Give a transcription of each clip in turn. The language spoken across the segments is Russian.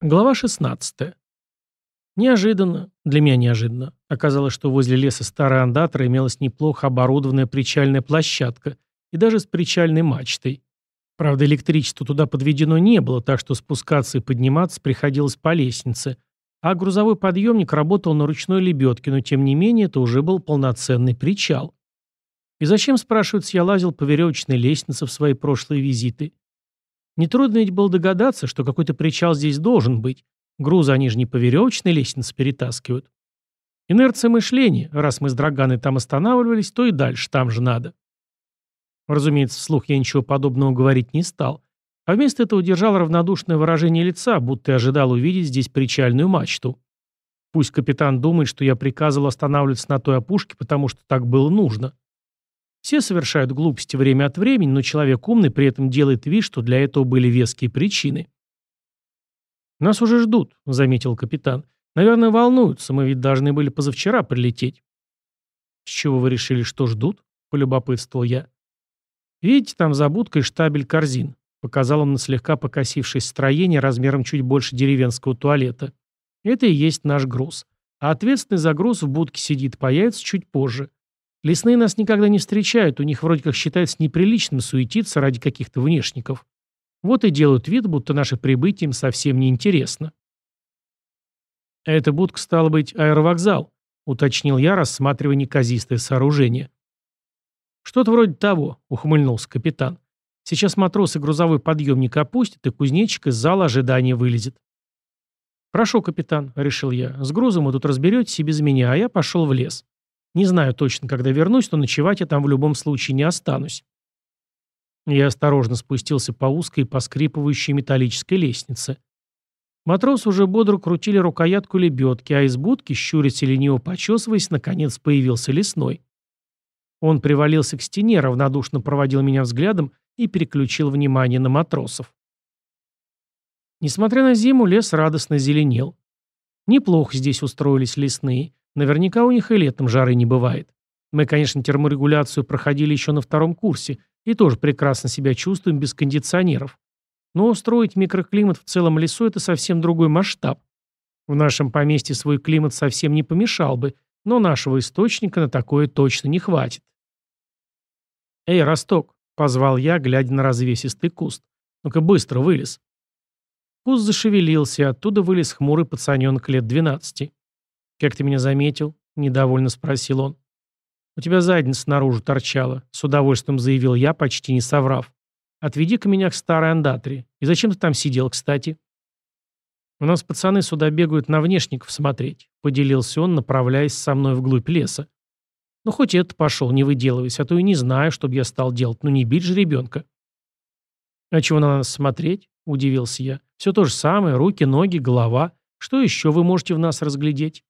Глава 16. Неожиданно, для меня неожиданно, оказалось, что возле леса старой андатора имелась неплохо оборудованная причальная площадка и даже с причальной мачтой. Правда, электричества туда подведено не было, так что спускаться и подниматься приходилось по лестнице, а грузовой подъемник работал на ручной лебедке, но тем не менее это уже был полноценный причал. И зачем, спрашивается, я лазил по веревочной лестнице в свои прошлые визиты? Нетрудно ведь было догадаться, что какой-то причал здесь должен быть. Грузы они же не по веревочной лестнице перетаскивают. Инерция мышления. Раз мы с Драганой там останавливались, то и дальше там же надо. Разумеется, вслух я ничего подобного говорить не стал, а вместо этого держал равнодушное выражение лица, будто и ожидал увидеть здесь причальную мачту. Пусть капитан думает, что я приказывал останавливаться на той опушке, потому что так было нужно. Все совершают глупости время от времени, но человек умный при этом делает вид, что для этого были веские причины. «Нас уже ждут», — заметил капитан. «Наверное, волнуются, мы ведь должны были позавчера прилететь». «С чего вы решили, что ждут?» — полюбопытствовал я. «Видите, там за будкой штабель корзин», — показал он на слегка покосившееся строение размером чуть больше деревенского туалета. «Это и есть наш груз. А ответственный за груз в будке сидит, появится чуть позже. Лесные нас никогда не встречают, у них вроде как считается неприличным суетиться ради каких-то внешников. Вот и делают вид, будто наше прибытие им совсем не интересно. А эта будка стала быть аэровокзал, уточнил я, рассматривая неказистое сооружение. Что-то вроде того, ухмыльнулся капитан. Сейчас матросы грузовой подъемник опустят, и кузнечик из зала ожидания вылезет. «Хорошо, капитан», — решил я. «С грузом вы тут разберетесь и без меня, а я пошел в лес. Не знаю точно, когда вернусь, но ночевать я там в любом случае не останусь. Я осторожно спустился по узкой, поскрипывающей металлической лестнице. Матросы уже бодро крутили рукоятку лебедки, а из будки, щурясь и лениво почесываясь, наконец появился лесной. Он привалился к стене, равнодушно проводил меня взглядом и переключил внимание на матросов. Несмотря на зиму, лес радостно зеленел. Неплохо здесь устроились лесные. Наверняка у них и летом жары не бывает. Мы, конечно, терморегуляцию проходили еще на втором курсе и тоже прекрасно себя чувствуем без кондиционеров. Но устроить микроклимат в целом лесу – это совсем другой масштаб. В нашем поместье свой климат совсем не помешал бы, но нашего источника на такое точно не хватит. «Эй, Росток!» – позвал я, глядя на развесистый куст. «Ну-ка быстро вылез!» Куст зашевелился, и оттуда вылез хмурый пацаненок лет двенадцати. «Как ты меня заметил?» – недовольно спросил он. «У тебя задница наружу торчала», – с удовольствием заявил я, почти не соврав. «Отведи-ка меня к старой андатре. И зачем ты там сидел, кстати?» «У нас пацаны сюда бегают на внешников смотреть», – поделился он, направляясь со мной вглубь леса. «Ну, хоть это пошел, не выделывайся, а то и не знаю, что бы я стал делать. Ну, не бить же ребенка». «А чего на нас смотреть?» – удивился я. «Все то же самое, руки, ноги, голова. Что еще вы можете в нас разглядеть?»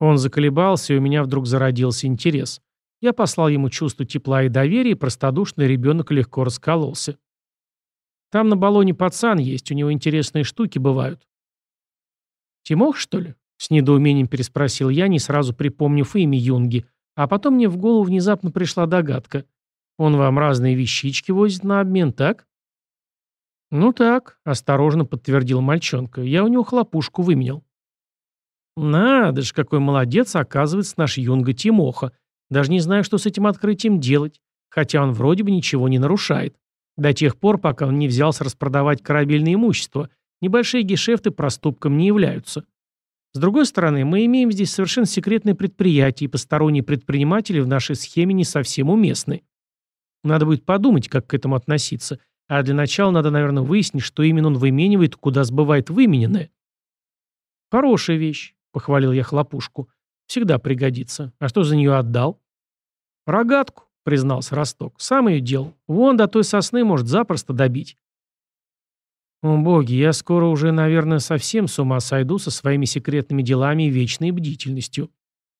Он заколебался, и у меня вдруг зародился интерес. Я послал ему чувство тепла и доверия, и простодушный ребенок легко раскололся. Там на баллоне пацан есть, у него интересные штуки бывают. «Тимох, что ли?» — с недоумением переспросил я, не сразу припомнив имя Юнги, а потом мне в голову внезапно пришла догадка. «Он вам разные вещички возит на обмен, так?» «Ну так», — осторожно подтвердил мальчонка, — «я у него хлопушку выменял». Надо же, какой молодец, оказывается, наш юнга Тимоха. Даже не знаю, что с этим открытием делать, хотя он вроде бы ничего не нарушает. До тех пор, пока он не взялся распродавать корабельное имущество, небольшие гешефты проступком не являются. С другой стороны, мы имеем здесь совершенно секретное предприятие, и посторонние предприниматели в нашей схеме не совсем уместны. Надо будет подумать, как к этому относиться. А для начала надо, наверное, выяснить, что именно он выменивает, куда сбывает вымененное. Хорошая вещь. Похвалил я хлопушку. Всегда пригодится. А что за нее отдал? Рогатку, признался Росток. Сам ее делал. Вон до той сосны может запросто добить. О боги, я скоро уже, наверное, совсем с ума сойду со своими секретными делами и вечной бдительностью.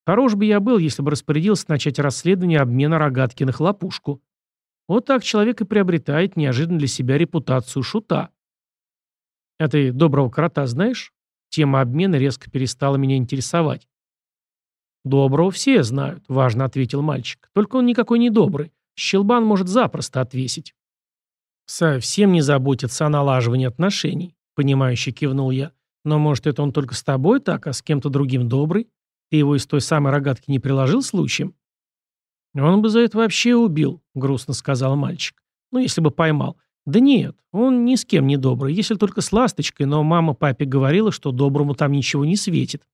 Хорош бы я был, если бы распорядился начать расследование обмена рогатки на хлопушку. Вот так человек и приобретает неожиданно для себя репутацию шута. А ты доброго крота знаешь? Тема обмена резко перестала меня интересовать. «Доброго все знают», — важно ответил мальчик. «Только он никакой не добрый. Щелбан может запросто отвесить». Совсем не заботится о налаживании отношений. — понимающе кивнул я. «Но, может, это он только с тобой так, а с кем-то другим добрый? Ты его из той самой рогатки не приложил случаем?» «Он бы за это вообще убил», — грустно сказал мальчик. «Ну, если бы поймал. Да нет, он ни с кем не добрый, если только с ласточкой, но мама папе говорила, что доброму там ничего не светит».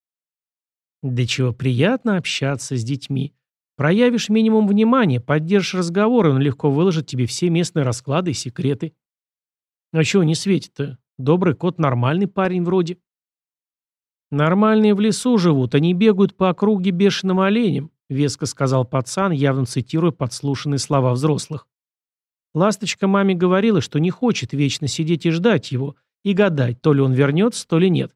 «Да чего приятно общаться с детьми. Проявишь минимум внимания, поддержишь разговор, и он легко выложит тебе все местные расклады и секреты». «А чего не светит-то? Добрый кот нормальный парень вроде». «Нормальные в лесу живут, они бегают по округе бешеным оленем», веско сказал пацан, явно цитируя подслушанные слова взрослых. Ласточка маме говорила, что не хочет вечно сидеть и ждать его, и гадать, то ли он вернется, то ли нет.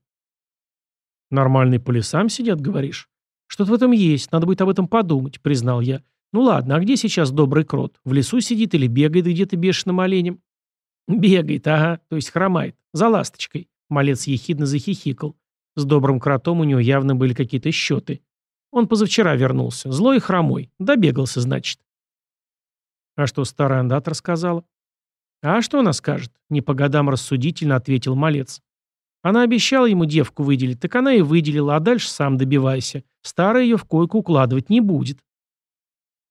«Нормальные по лесам сидят, говоришь?» «Что-то в этом есть, надо будет об этом подумать», — признал я. «Ну ладно, а где сейчас добрый крот? В лесу сидит или бегает где-то бешеным оленем?» «Бегает, ага, то есть хромает. За ласточкой», — малец ехидно захихикал. С добрым кротом у него явно были какие-то счеты. Он позавчера вернулся, злой и хромой. Добегался, значит. А что старая андат рассказала? А что она скажет? Не по годам рассудительно ответил малец. Она обещала ему девку выделить, так она и выделила, а дальше сам добивайся. Старая ее в койку укладывать не будет.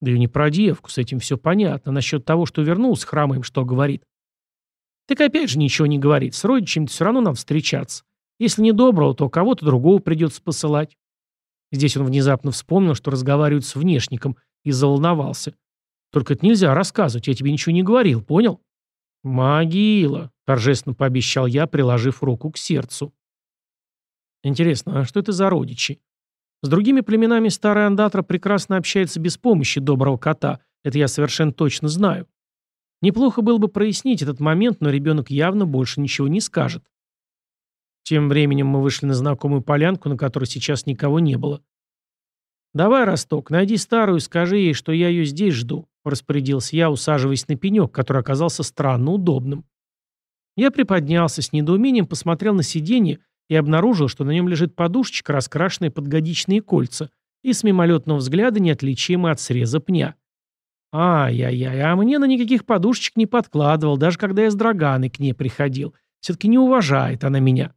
Да и не про девку, с этим все понятно. Насчет того, что вернулся хромым, что говорит. Так опять же ничего не говорит. С родичами все равно нам встречаться. Если не доброго, то кого-то другого придется посылать. Здесь он внезапно вспомнил, что разговаривает с внешником, и заволновался. «Только это нельзя рассказывать, я тебе ничего не говорил, понял?» «Могила», — торжественно пообещал я, приложив руку к сердцу. «Интересно, а что это за родичи?» С другими племенами старая андатра прекрасно общается без помощи доброго кота, это я совершенно точно знаю. Неплохо было бы прояснить этот момент, но ребенок явно больше ничего не скажет. Тем временем мы вышли на знакомую полянку, на которой сейчас никого не было. «Давай, Росток, найди старую и скажи ей, что я ее здесь жду», — распорядился я, усаживаясь на пенек, который оказался странно удобным. Я приподнялся, с недоумением посмотрел на сиденье и обнаружил, что на нем лежит подушечка, раскрашенная под годичные кольца, и с мимолетного взгляда неотличимая от среза пня. Ай-яй-яй, а мне на никаких подушечек не подкладывал, даже когда я с Драганой к ней приходил. Все-таки не уважает она меня.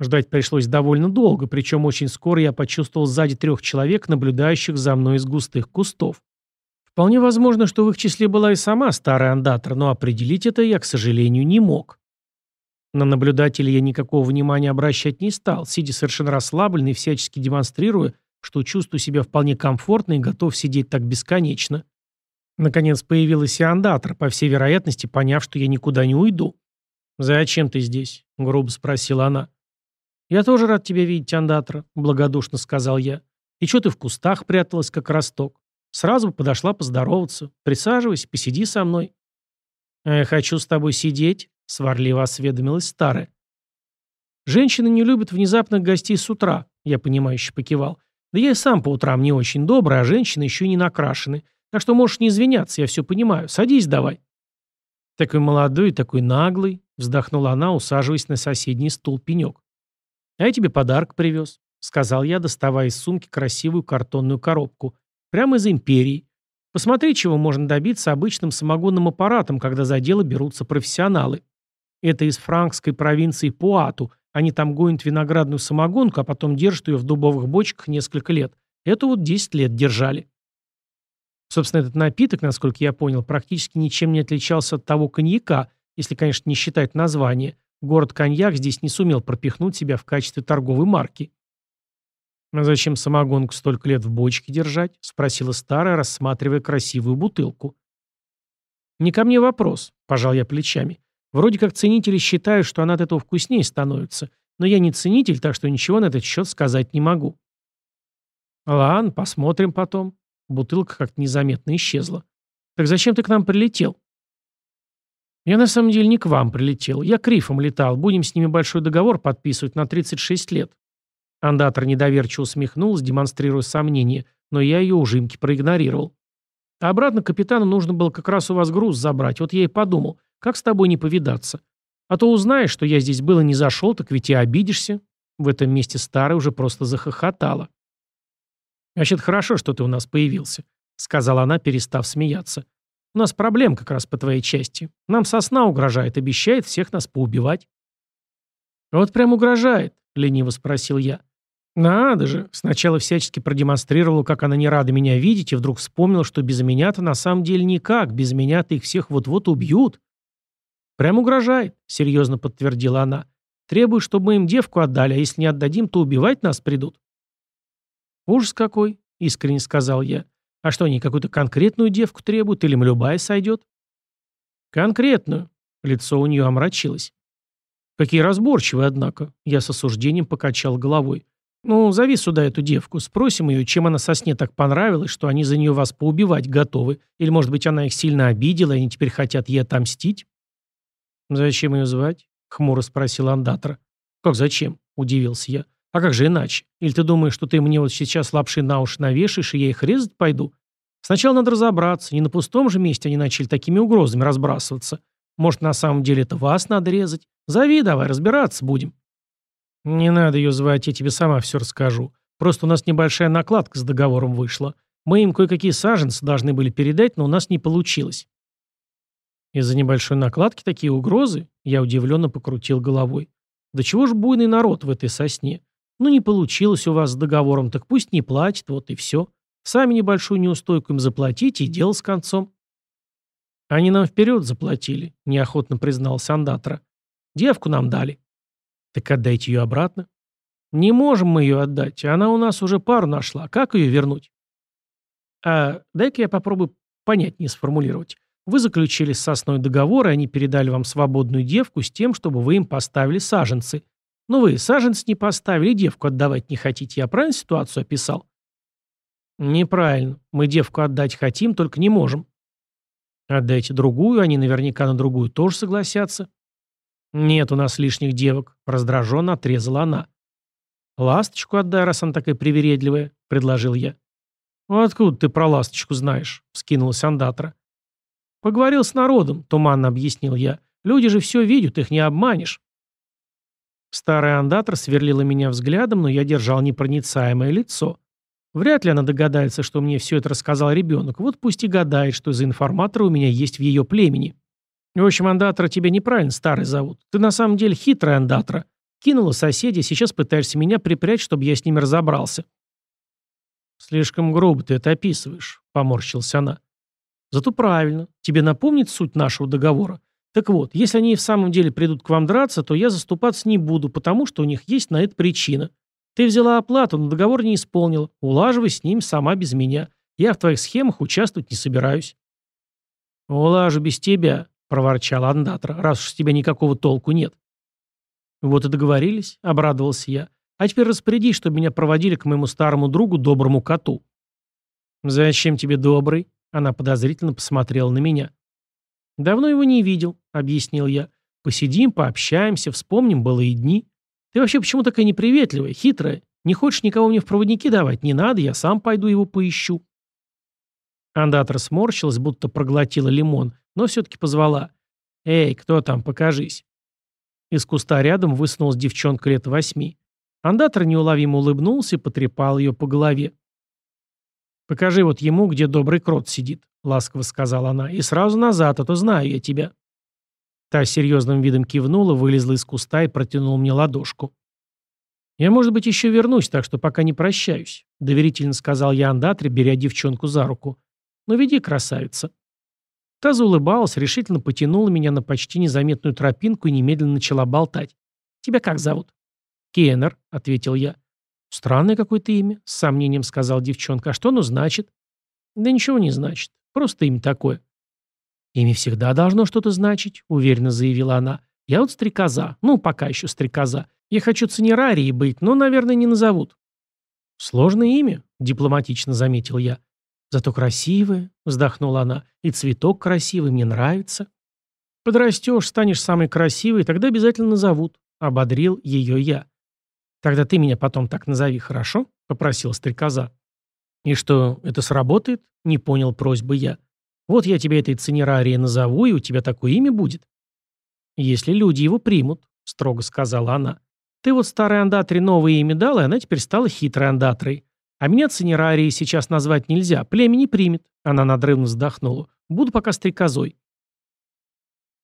Ждать пришлось довольно долго, причем очень скоро я почувствовал сзади трех человек, наблюдающих за мной из густых кустов. Вполне возможно, что в их числе была и сама старая андатра, но определить это я, к сожалению, не мог. На наблюдателя я никакого внимания обращать не стал, сидя совершенно расслабленный всячески демонстрируя, что чувствую себя вполне комфортно и готов сидеть так бесконечно. Наконец появилась и андатор, по всей вероятности, поняв, что я никуда не уйду. «Зачем ты здесь?» — грубо спросила она. «Я тоже рад тебя видеть, Андатра», — благодушно сказал я. «И что ты в кустах пряталась, как росток? Сразу подошла поздороваться. Присаживайся, посиди со мной». «А я хочу с тобой сидеть», — сварливо осведомилась старая. «Женщины не любят внезапных гостей с утра», — я понимающе покивал. «Да я и сам по утрам не очень добрый, а женщины еще не накрашены. Так что можешь не извиняться, я все понимаю. Садись давай». «Такой молодой, такой наглый», — вздохнула она, усаживаясь на соседний стул пенек. «А я тебе подарок привез», — сказал я, доставая из сумки красивую картонную коробку. «Прямо из империи. Посмотри, чего можно добиться обычным самогонным аппаратом, когда за дело берутся профессионалы. Это из франкской провинции Пуату. Они там гонят виноградную самогонку, а потом держат ее в дубовых бочках несколько лет. Это вот 10 лет держали». Собственно, этот напиток, насколько я понял, практически ничем не отличался от того коньяка, если, конечно, не считать название, Город Коньяк здесь не сумел пропихнуть себя в качестве торговой марки. «А зачем самогонку столько лет в бочке держать?» — спросила старая, рассматривая красивую бутылку. «Не ко мне вопрос», — пожал я плечами. «Вроде как ценители считают, что она от этого вкуснее становится, но я не ценитель, так что ничего на этот счет сказать не могу». «Ладно, посмотрим потом». Бутылка как-то незаметно исчезла. «Так зачем ты к нам прилетел?» «Я на самом деле не к вам прилетел. Я к рифам летал. Будем с ними большой договор подписывать на 36 лет». Андатор недоверчиво усмехнулся, демонстрируя сомнение, но я ее ужимки проигнорировал. А обратно капитану нужно было как раз у вас груз забрать. Вот я и подумал, как с тобой не повидаться. А то узнаешь, что я здесь был и не зашел, так ведь и обидишься. В этом месте старый уже просто захохотала. «Значит, хорошо, что ты у нас появился», — сказала она, перестав смеяться. У нас проблем как раз по твоей части. Нам сосна угрожает, обещает всех нас поубивать. «Вот прям угрожает», — лениво спросил я. «Надо же!» Сначала всячески продемонстрировала, как она не рада меня видеть, и вдруг вспомнила, что без меня-то на самом деле никак, без меня-то их всех вот-вот убьют. «Прям угрожает», — серьезно подтвердила она. «Требует, чтобы мы им девку отдали, а если не отдадим, то убивать нас придут». «Ужас какой!» — искренне сказал я. «А что, они какую-то конкретную девку требуют, или им любая сойдет?» «Конкретную», — лицо у нее омрачилось. «Какие разборчивые, однако!» Я с осуждением покачал головой. «Ну, зови сюда эту девку, спросим ее, чем она со сне так понравилась, что они за нее вас поубивать готовы. Или, может быть, она их сильно обидела, и они теперь хотят ей отомстить?» «Зачем ее звать?» — хмуро спросил андатор. «Как зачем?» — удивился я. «А как же иначе? Или ты думаешь, что ты мне вот сейчас лапши на уши навешаешь, и я их резать пойду? Сначала надо разобраться, не на пустом же месте они начали такими угрозами разбрасываться. Может, на самом деле это вас надо резать? Зови давай, разбираться будем». «Не надо ее звать, я тебе сама все расскажу. Просто у нас небольшая накладка с договором вышла. Мы им кое-какие саженцы должны были передать, но у нас не получилось». «Из-за небольшой накладки такие угрозы?» Я удивленно покрутил головой. «Да чего ж буйный народ в этой сосне? Ну не получилось у вас с договором, так пусть не платит, вот и все. Сами небольшую неустойку им заплатите и дело с концом». «Они нам вперед заплатили», — неохотно признался Андатра. «Девку нам дали». «Так отдайте ее обратно». «Не можем мы ее отдать, она у нас уже пару нашла. Как ее вернуть?» «А дай-ка я попробую понятнее сформулировать. Вы заключили с сосной договор, и они передали вам свободную девку с тем, чтобы вы им поставили саженцы. Но вы саженцы не поставили, девку отдавать не хотите. Я правильно ситуацию описал?» «Неправильно. Мы девку отдать хотим, только не можем». «Отдайте другую, они наверняка на другую тоже согласятся». «Нет у нас лишних девок», — раздраженно отрезала она. «Ласточку отдай, раз она такая привередливая», — предложил я. «Откуда ты про ласточку знаешь?» — вскинулась андатра. «Поговорил с народом», — туманно объяснил я. «Люди же все видят, их не обманешь». Старая андатра сверлила меня взглядом, но я держал непроницаемое лицо. Вряд ли она догадается, что мне все это рассказал ребенок. Вот пусть и гадает, что за информатор у меня есть в ее племени. В общем, андатра тебя неправильно старый зовут. Ты на самом деле хитрая андатра. Кинула соседей, сейчас пытаешься меня припрячь, чтобы я с ними разобрался. Слишком грубо ты это описываешь, поморщилась она. Зато правильно. Тебе напомнит суть нашего договора. Так вот, если они и в самом деле придут к вам драться, то я заступаться не буду, потому что у них есть на это причина. Ты взяла оплату, но договор не исполнила. Улаживай с ним сама без меня. Я в твоих схемах участвовать не собираюсь». «Улажу без тебя», — проворчал Андатра, «раз уж с тебя никакого толку нет». «Вот и договорились», — обрадовался я. «А теперь распорядись, чтобы меня проводили к моему старому другу, доброму коту». «Зачем тебе добрый?» — она подозрительно посмотрела на меня. «Давно его не видел», — объяснил я. «Посидим, пообщаемся, вспомним былые дни. Ты вообще почему такая неприветливая, хитрая? Не хочешь никого мне в проводники давать? Не надо, я сам пойду его поищу». Андатра сморщилась, будто проглотила лимон, но все-таки позвала. «Эй, кто там, покажись». Из куста рядом высунулась девчонка лет восьми. Андатор неуловимо улыбнулся и потрепал ее по голове. «Покажи вот ему, где добрый крот сидит», — ласково сказала она, — «и сразу назад, а то знаю я тебя». Та серьезным видом кивнула, вылезла из куста и протянула мне ладошку. «Я, может быть, еще вернусь, так что пока не прощаюсь», — доверительно сказал я Андатре, беря девчонку за руку. «Ну веди, красавица». Та заулыбалась, решительно потянула меня на почти незаметную тропинку и немедленно начала болтать. «Тебя как зовут?» «Кеннер», — ответил я. «Странное какое-то имя», — с сомнением сказал девчонка. «А что оно значит?» «Да ничего не значит. Просто имя такое». «Имя всегда должно что-то значить», — уверенно заявила она. «Я вот стрекоза. Ну, пока еще стрекоза. Я хочу цинерарии быть, но, наверное, не назовут». «Сложное имя», — дипломатично заметил я. «Зато красивое», — вздохнула она. «И цветок красивый, мне нравится». «Подрастешь, станешь самой красивой, тогда обязательно назовут», — ободрил ее я. «Тогда ты меня потом так назови, хорошо?» — попросила стрекоза. «И что, это сработает?» — не понял просьбы я. Вот я тебе этой цинерарии назову, и у тебя такое имя будет. Если люди его примут, строго сказала она. Ты вот старой андатре новое имя дала, и она теперь стала хитрой андатрой. А меня цинерарией сейчас назвать нельзя, племя не примет. Она надрывно вздохнула. Буду пока стрекозой.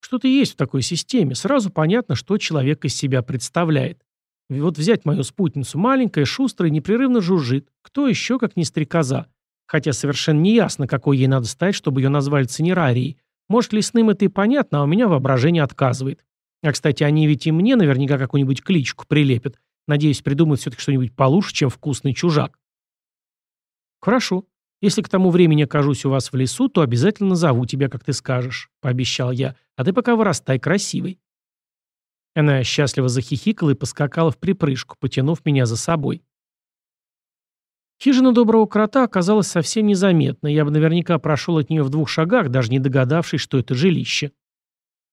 Что-то есть в такой системе. Сразу понятно, что человек из себя представляет. Вот взять мою спутницу, маленькая, шустрая, непрерывно жужжит. Кто еще, как не стрекоза? Хотя совершенно не ясно, какой ей надо стать, чтобы ее назвали цинерарией. Может, лесным это и понятно, а у меня воображение отказывает. А, кстати, они ведь и мне наверняка какую-нибудь кличку прилепят. Надеюсь, придумают все-таки что-нибудь получше, чем вкусный чужак. Хорошо. Если к тому времени окажусь у вас в лесу, то обязательно назову тебя, как ты скажешь, пообещал я. А ты пока вырастай красивой. Она счастливо захихикала и поскакала в припрыжку, потянув меня за собой. Хижина доброго крота оказалась совсем незаметной, я бы наверняка прошел от нее в двух шагах, даже не догадавшись, что это жилище.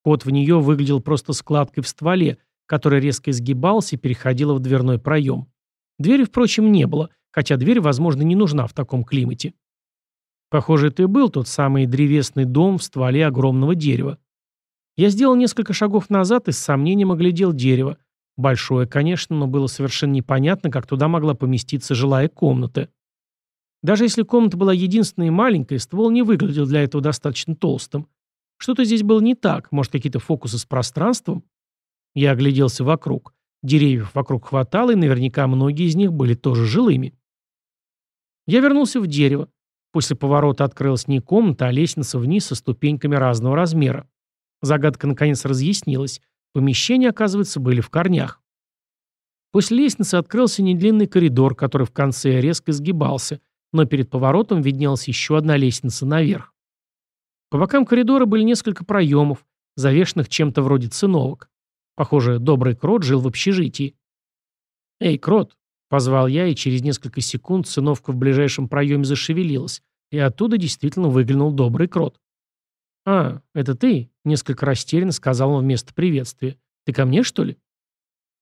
Вход в нее выглядел просто складкой в стволе, которая резко изгибалась и переходила в дверной проем. Двери, впрочем, не было, хотя дверь, возможно, не нужна в таком климате. Похоже, это и был тот самый древесный дом в стволе огромного дерева. Я сделал несколько шагов назад и с сомнением оглядел дерево. Большое, конечно, но было совершенно непонятно, как туда могла поместиться жилая комната. Даже если комната была единственной маленькой, ствол не выглядел для этого достаточно толстым. Что-то здесь было не так, может, какие-то фокусы с пространством? Я огляделся вокруг. Деревьев вокруг хватало, и наверняка многие из них были тоже жилыми. Я вернулся в дерево. После поворота открылась не комната, а лестница вниз со ступеньками разного размера. Загадка наконец разъяснилась. Помещения, оказывается, были в корнях. После лестницы открылся недлинный коридор, который в конце резко изгибался, но перед поворотом виднелась еще одна лестница наверх. По бокам коридора были несколько проемов, завешенных чем-то вроде циновок. Похоже, добрый Крот жил в общежитии. «Эй, Крот!» — позвал я, и через несколько секунд циновка в ближайшем проеме зашевелилась, и оттуда действительно выглянул добрый Крот. «А, это ты?» — несколько растерянно сказал он вместо приветствия. «Ты ко мне, что ли?»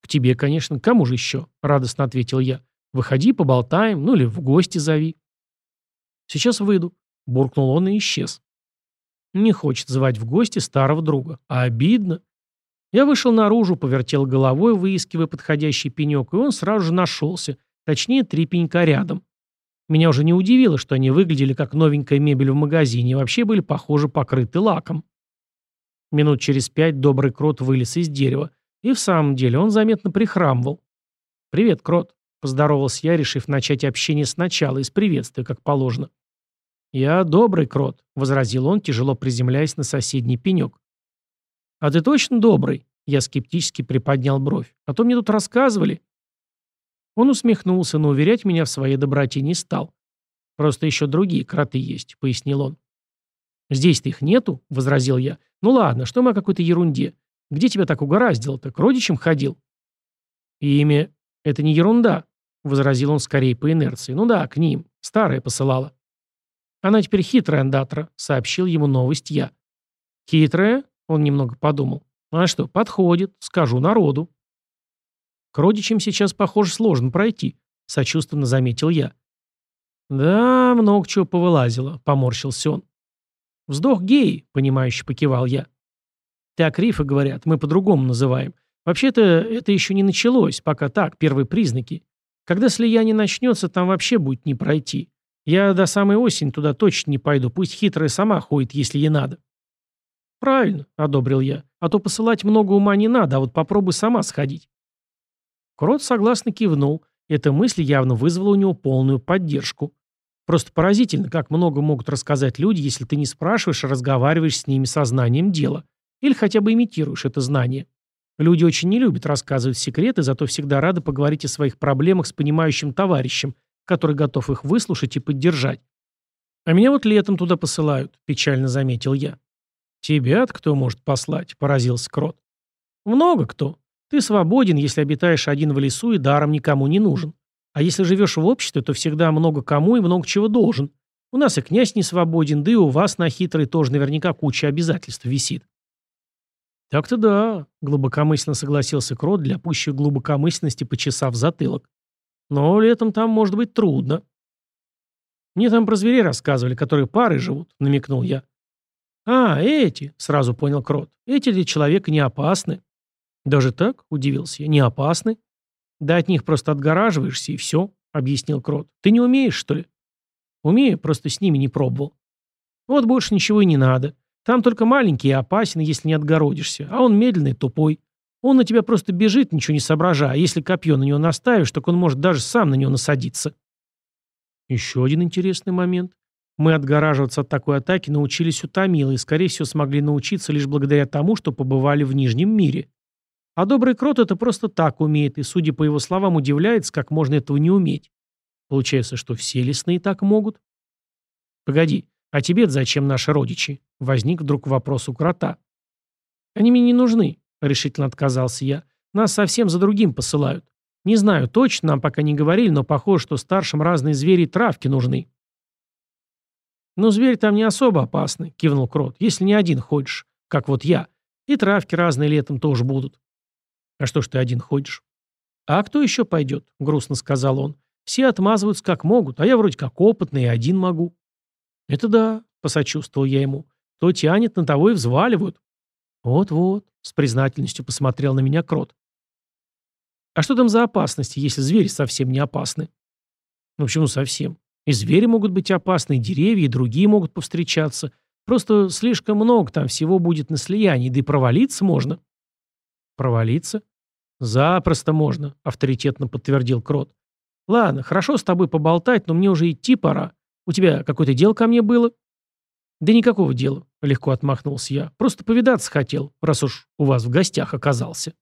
«К тебе, конечно. Кому же еще?» — радостно ответил я. «Выходи, поболтаем, ну или в гости зови». «Сейчас выйду», — буркнул он и исчез. Не хочет звать в гости старого друга. А обидно. Я вышел наружу, повертел головой, выискивая подходящий пенек, и он сразу же нашелся. Точнее, три пенька рядом. Меня уже не удивило, что они выглядели как новенькая мебель в магазине и вообще были, похоже, покрыты лаком. Минут через пять добрый крот вылез из дерева. И в самом деле он заметно прихрамывал. «Привет, крот», — поздоровался я, решив начать общение сначала, из приветствия, как положено. «Я добрый крот», — возразил он, тяжело приземляясь на соседний пенек. «А ты точно добрый?» — я скептически приподнял бровь. «А то мне тут рассказывали». Он усмехнулся, но уверять меня в своей доброте не стал. «Просто еще другие кроты есть», — пояснил он. «Здесь-то их нету», — возразил я. «Ну ладно, что мы о какой-то ерунде? Где тебя так угораздило-то? К родичам ходил?» «Имя — это не ерунда», — возразил он скорее по инерции. «Ну да, к ним. Старая посылала». «Она теперь хитрая, андатра», — сообщил ему новость я. «Хитрая?» — он немного подумал. «А что, подходит. Скажу народу». К родичам сейчас, похоже, сложно пройти, сочувственно заметил я. Да, много чего повылазило, поморщился он. Вздох гей, понимающе покивал я. Так рифы говорят, мы по-другому называем. Вообще-то это еще не началось, пока так, первые признаки. Когда слияние начнется, там вообще будет не пройти. Я до самой осени туда точно не пойду, пусть хитрая сама ходит, если ей надо. Правильно, одобрил я. А то посылать много ума не надо, а вот попробуй сама сходить. Крот согласно кивнул. Эта мысль явно вызвала у него полную поддержку. Просто поразительно, как много могут рассказать люди, если ты не спрашиваешь, а разговариваешь с ними сознанием дела. Или хотя бы имитируешь это знание. Люди очень не любят рассказывать секреты, зато всегда рады поговорить о своих проблемах с понимающим товарищем, который готов их выслушать и поддержать. «А меня вот летом туда посылают», — печально заметил я. «Тебя-то кто может послать?» — поразился Крот. «Много кто. Ты свободен, если обитаешь один в лесу и даром никому не нужен. А если живешь в обществе, то всегда много кому и много чего должен. У нас и князь не свободен, да и у вас на хитрый тоже наверняка куча обязательств висит. Так-то да, глубокомысленно согласился Крот для пущей глубокомысленности, почесав затылок. Но летом там может быть трудно. Мне там про зверей рассказывали, которые пары живут, намекнул я. А, эти, сразу понял Крот. Эти для человека не опасны. «Даже так?» – удивился я. «Не опасны?» «Да от них просто отгораживаешься, и все», – объяснил Крот. «Ты не умеешь, что ли?» «Умею, просто с ними не пробовал». «Вот больше ничего и не надо. Там только маленький и опасен, если не отгородишься, а он медленный, тупой. Он на тебя просто бежит, ничего не соображая, а если копье на него наставишь, так он может даже сам на него насадиться. Еще один интересный момент. Мы отгораживаться от такой атаки научились у Томила и, скорее всего, смогли научиться лишь благодаря тому, что побывали в Нижнем мире. А добрый крот это просто так умеет, и, судя по его словам, удивляется, как можно этого не уметь. Получается, что все лесные так могут? Погоди, а тебе зачем наши родичи? Возник вдруг вопрос у крота. Они мне не нужны, решительно отказался я. Нас совсем за другим посылают. Не знаю точно, нам пока не говорили, но похоже, что старшим разные звери и травки нужны. «Ну, зверь там не особо опасный», — кивнул Крот, — «если не один ходишь, как вот я. И травки разные летом тоже будут». «А что ж ты один ходишь?» «А кто еще пойдет?» — грустно сказал он. «Все отмазываются как могут, а я вроде как опытный и один могу». «Это да», — посочувствовал я ему. «Кто тянет, на того и взваливают». «Вот-вот», — с признательностью посмотрел на меня Крот. «А что там за опасности, если звери совсем не опасны?» «Ну почему совсем? И звери могут быть опасны, и деревья, и другие могут повстречаться. Просто слишком много там всего будет на слиянии, да и провалиться можно». «Провалиться?» «Запросто можно», — авторитетно подтвердил Крот. «Ладно, хорошо с тобой поболтать, но мне уже идти пора. У тебя какое-то дело ко мне было?» «Да никакого дела», — легко отмахнулся я. «Просто повидаться хотел, раз уж у вас в гостях оказался».